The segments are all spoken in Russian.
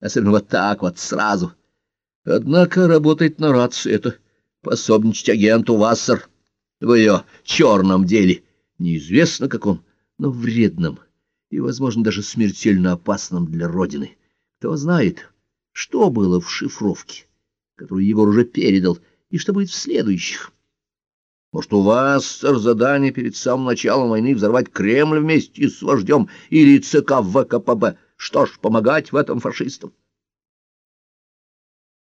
особенно вот так вот сразу. Однако работать на рацию — это пособничать агенту Вассер в ее черном деле, неизвестно каком, но вредном и, возможно, даже смертельно опасном для Родины. Кто знает, что было в шифровке, которую Егор уже передал, и что будет в следующих. Может, у вас, сэр, задание перед самым началом войны взорвать Кремль вместе с вождем или ЦК ВКПБ? Что ж, помогать в этом фашистам?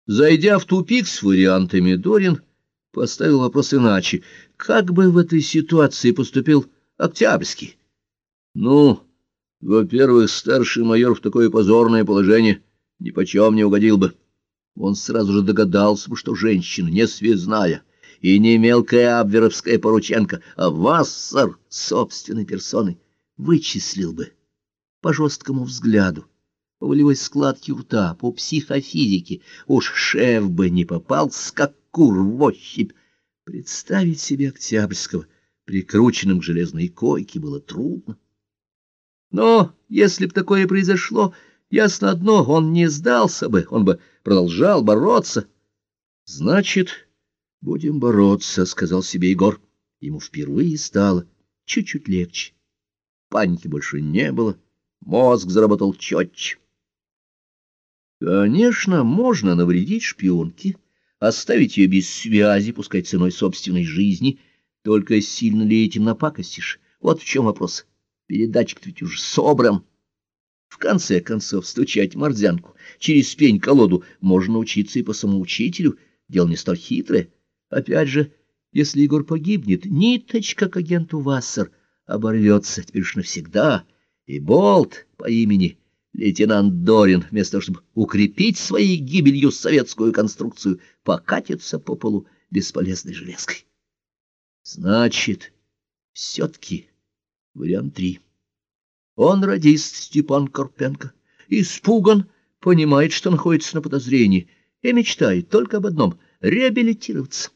Зайдя в тупик с вариантами, Дорин поставил вопрос иначе. Как бы в этой ситуации поступил Октябрьский? Ну, во-первых, старший майор в такое позорное положение ни почем не угодил бы. Он сразу же догадался бы, что женщина не связная и не мелкая абверовская порученка, а Вассер собственной персоной вычислил бы по жесткому взгляду, по волевой складке рта, по психофизике. Уж шеф бы не попался, как кур в ощупь. Представить себе Октябрьского прикрученным к железной койке было трудно. Но если б такое произошло, ясно одно, он не сдался бы, он бы продолжал бороться. — Значит, будем бороться, — сказал себе Егор. Ему впервые стало чуть-чуть легче. Паники больше не было, мозг заработал четче. Конечно, можно навредить шпионке, оставить ее без связи, пускай ценой собственной жизни, только сильно ли этим напакостишь? Вот в чем вопрос. Передатчик ведь уже собран. В конце концов, стучать морзянку через пень-колоду можно научиться и по самоучителю. Дело не столь хитрое. Опять же, если Егор погибнет, ниточка к агенту Вассер оборвется теперь уж навсегда, и болт по имени лейтенант Дорин, вместо того, чтобы укрепить своей гибелью советскую конструкцию, покатится по полу бесполезной железкой. Значит, все-таки вариант три. Он радист Степан Карпенко, испуган, понимает, что находится на подозрении, и мечтает только об одном — реабилитироваться.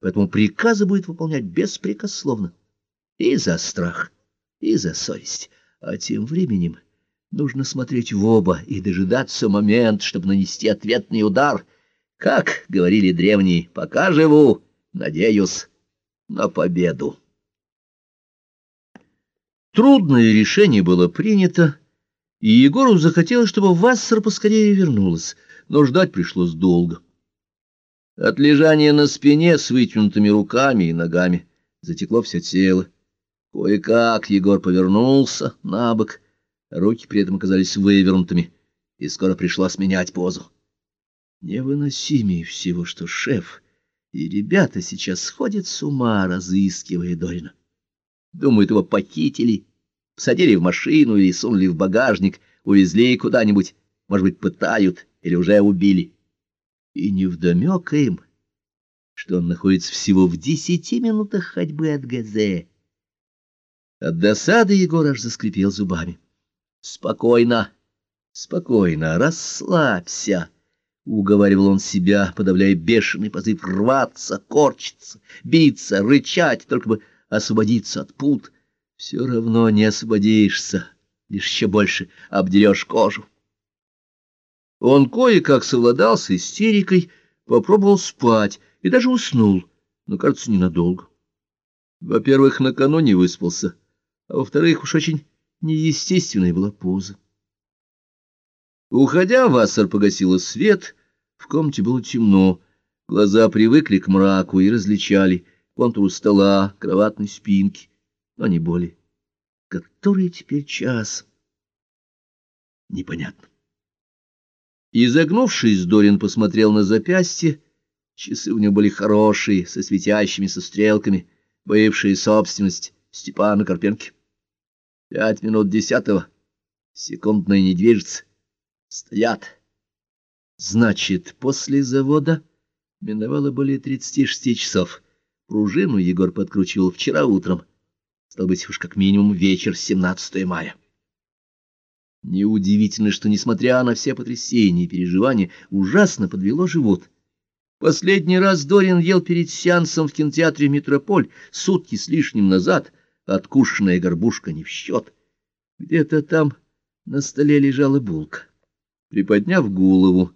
Поэтому приказы будет выполнять беспрекословно. И за страх, и за совесть. А тем временем нужно смотреть в оба и дожидаться момент, чтобы нанести ответный удар. Как говорили древние, пока живу, надеюсь на победу. Трудное решение было принято, и Егору захотелось, чтобы Вассер поскорее вернулась, но ждать пришлось долго. От лежания на спине с вытянутыми руками и ногами затекло все тело. Кое-как Егор повернулся на бок, руки при этом оказались вывернутыми, и скоро пришлось менять позу. Невыносимее всего, что шеф и ребята сейчас сходят с ума, разыскивая Дорина. Думают, его похитили, посадили в машину или сунули в багажник, увезли куда-нибудь, может быть, пытают или уже убили. И невдомек им, что он находится всего в десяти минутах ходьбы от ГЗ. От досады Егор аж заскрипел зубами. — Спокойно, спокойно, расслабься, — уговаривал он себя, подавляя бешеный позыв рваться, корчиться, биться, рычать, только бы освободиться от пут, все равно не освободишься, лишь еще больше обдерешь кожу. Он кое-как совладал с истерикой, попробовал спать и даже уснул, но, кажется, ненадолго. Во-первых, накануне выспался, а во-вторых, уж очень неестественная была поза. Уходя, Вассер погасила свет, в комнате было темно, глаза привыкли к мраку и различали — контуру стола, кроватной спинки, но не более. Который теперь час? Непонятно. Изогнувшись, Дорин посмотрел на запястье. Часы у него были хорошие, со светящимися стрелками, бывшая собственность Степана Карпенки. Пять минут десятого. Секундная не движется. Стоят. Значит, после завода миновало более тридцати шести часов. Пружину Егор подкручивал вчера утром. Стал быть, уж как минимум вечер 17 мая. Неудивительно, что, несмотря на все потрясения и переживания, ужасно подвело живот. Последний раз Дорин ел перед сеансом в кинотеатре «Метрополь» сутки с лишним назад, откушенная горбушка не в счет. Где-то там на столе лежала булка. Приподняв голову,